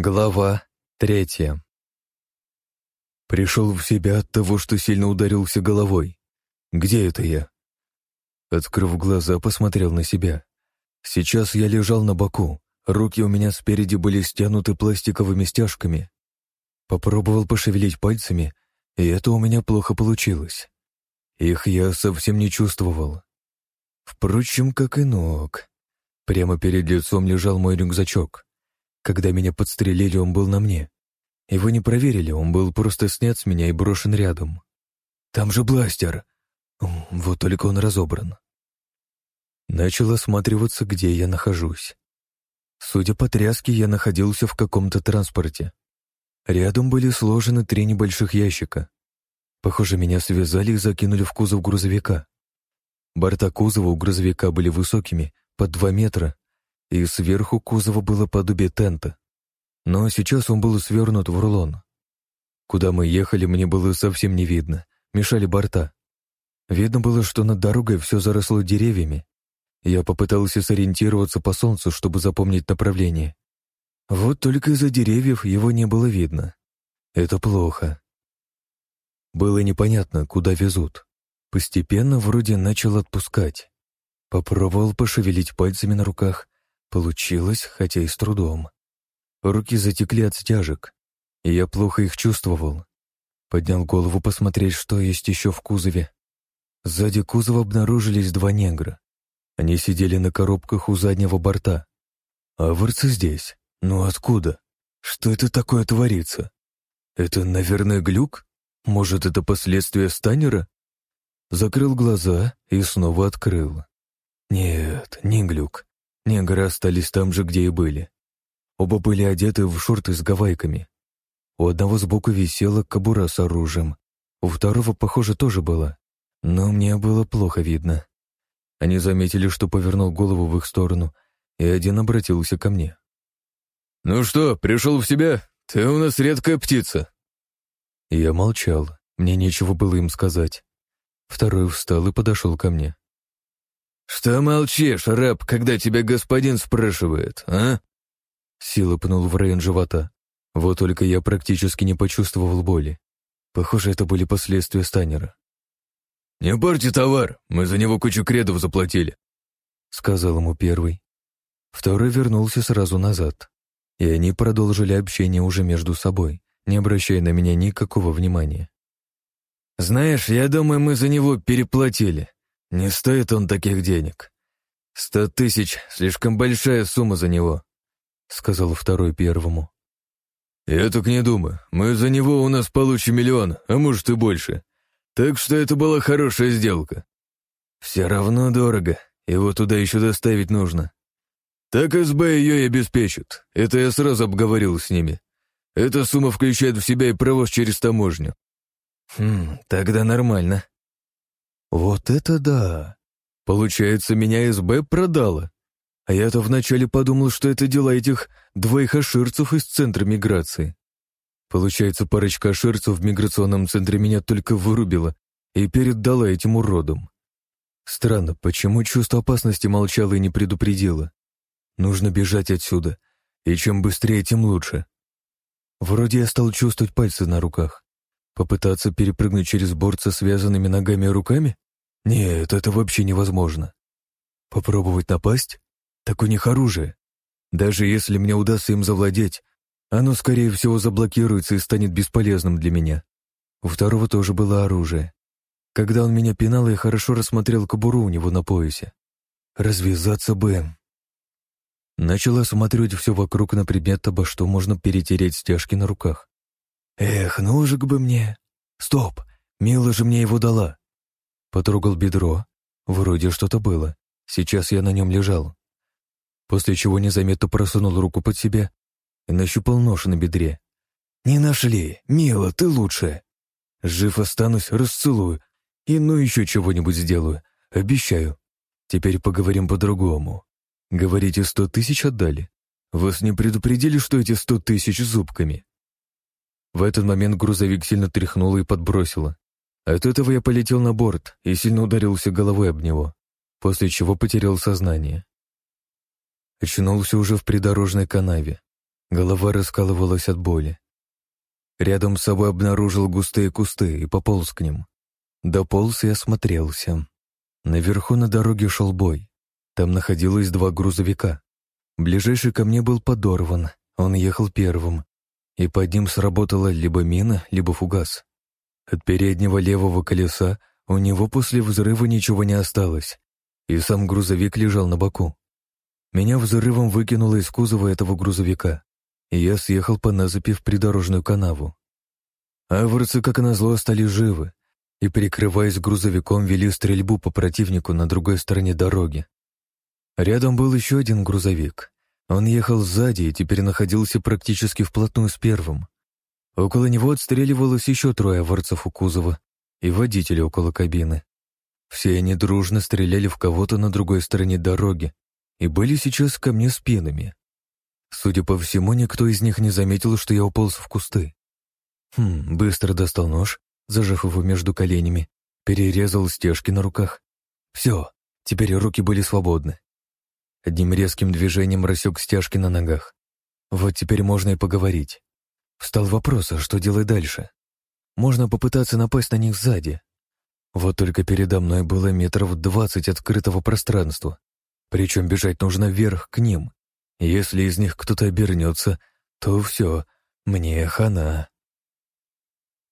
Глава третья Пришел в себя от того, что сильно ударился головой. Где это я? Открыв глаза, посмотрел на себя. Сейчас я лежал на боку, руки у меня спереди были стянуты пластиковыми стяжками. Попробовал пошевелить пальцами, и это у меня плохо получилось. Их я совсем не чувствовал. Впрочем, как и ног. Прямо перед лицом лежал мой рюкзачок. Когда меня подстрелили, он был на мне. Его не проверили, он был просто снят с меня и брошен рядом. Там же бластер. Вот только он разобран. Начал осматриваться, где я нахожусь. Судя по тряске, я находился в каком-то транспорте. Рядом были сложены три небольших ящика. Похоже, меня связали и закинули в кузов грузовика. Борта кузова у грузовика были высокими, под два метра, и сверху кузова было подобие тента. Но сейчас он был свернут в рулон. Куда мы ехали, мне было совсем не видно, мешали борта. Видно было, что над дорогой все заросло деревьями. Я попытался сориентироваться по солнцу, чтобы запомнить направление. Вот только из-за деревьев его не было видно. Это плохо. Было непонятно, куда везут. Постепенно вроде начал отпускать. Попробовал пошевелить пальцами на руках. Получилось, хотя и с трудом. Руки затекли от стяжек, и я плохо их чувствовал. Поднял голову посмотреть, что есть еще в кузове. Сзади кузова обнаружились два негра. Они сидели на коробках у заднего борта. А вырцы здесь. Ну откуда? Что это такое творится? Это, наверное, глюк? Может, это последствия станера? Закрыл глаза и снова открыл. Нет, не глюк. Негры остались там же, где и были. Оба были одеты в шорты с гавайками. У одного сбоку висела кобура с оружием, у второго, похоже, тоже была, но мне было плохо видно. Они заметили, что повернул голову в их сторону, и один обратился ко мне. «Ну что, пришел в себя? Ты у нас редкая птица». Я молчал, мне нечего было им сказать. Второй встал и подошел ко мне. «Что молчишь, раб, когда тебя господин спрашивает, а?» Сила пнул в район живота. Вот только я практически не почувствовал боли. Похоже, это были последствия станера. «Не порти товар, мы за него кучу кредов заплатили», — сказал ему первый. Второй вернулся сразу назад и они продолжили общение уже между собой, не обращая на меня никакого внимания. «Знаешь, я думаю, мы за него переплатили. Не стоит он таких денег. Сто тысяч — слишком большая сумма за него», — сказал второй первому. «Я так не думаю. Мы за него у нас получим миллион, а может и больше. Так что это была хорошая сделка. Все равно дорого, его туда еще доставить нужно. Так СБ ее и обеспечит. Это я сразу обговорил с ними. Эта сумма включает в себя и провоз через таможню. Хм, тогда нормально. Вот это да. Получается, меня СБ продала. А я-то вначале подумал, что это дела этих двоих аширцев из центра миграции. Получается, парочка аширцев в миграционном центре меня только вырубила и передала этим уродам. Странно, почему чувство опасности молчало и не предупредило? Нужно бежать отсюда, и чем быстрее, тем лучше. Вроде я стал чувствовать пальцы на руках. Попытаться перепрыгнуть через борт со связанными ногами и руками? Нет, это вообще невозможно. Попробовать напасть? Так у них оружие. Даже если мне удастся им завладеть, оно, скорее всего, заблокируется и станет бесполезным для меня. У второго тоже было оружие. Когда он меня пинал, я хорошо рассмотрел кобуру у него на поясе. Развязаться бы, Начал осматривать все вокруг на предмет обо что можно перетереть стяжки на руках. «Эх, ножик бы мне! Стоп! Мила же мне его дала!» Потрогал бедро. Вроде что-то было. Сейчас я на нем лежал. После чего незаметно просунул руку под себя и нащупал нож на бедре. «Не нашли! Мила, ты лучшая! Жив останусь, расцелую и ну еще чего-нибудь сделаю. Обещаю. Теперь поговорим по-другому». Говорите, сто тысяч отдали? Вас не предупредили, что эти сто тысяч зубками? В этот момент грузовик сильно тряхнуло и подбросило. От этого я полетел на борт и сильно ударился головой об него, после чего потерял сознание. Очнулся уже в придорожной канаве. Голова раскалывалась от боли. Рядом с собой обнаружил густые кусты и пополз к ним. Дополз и осмотрелся. Наверху на дороге шел бой. Там находилось два грузовика. Ближайший ко мне был подорван, он ехал первым, и под ним сработала либо мина, либо фугас. От переднего левого колеса у него после взрыва ничего не осталось, и сам грузовик лежал на боку. Меня взрывом выкинуло из кузова этого грузовика, и я съехал по насыпи в придорожную канаву. Аварцы, как назло, стали живы, и, прикрываясь грузовиком, вели стрельбу по противнику на другой стороне дороги. Рядом был еще один грузовик. Он ехал сзади и теперь находился практически вплотную с первым. Около него отстреливалось еще трое ворцев у кузова и водителя около кабины. Все они дружно стреляли в кого-то на другой стороне дороги и были сейчас ко мне спинами. Судя по всему, никто из них не заметил, что я уполз в кусты. Хм, быстро достал нож, зажав его между коленями, перерезал стежки на руках. Все, теперь руки были свободны. Одним резким движением рассек стяжки на ногах. Вот теперь можно и поговорить. Встал вопрос, а что делать дальше? Можно попытаться напасть на них сзади. Вот только передо мной было метров двадцать открытого пространства. Причем бежать нужно вверх к ним. Если из них кто-то обернется, то все, мне хана.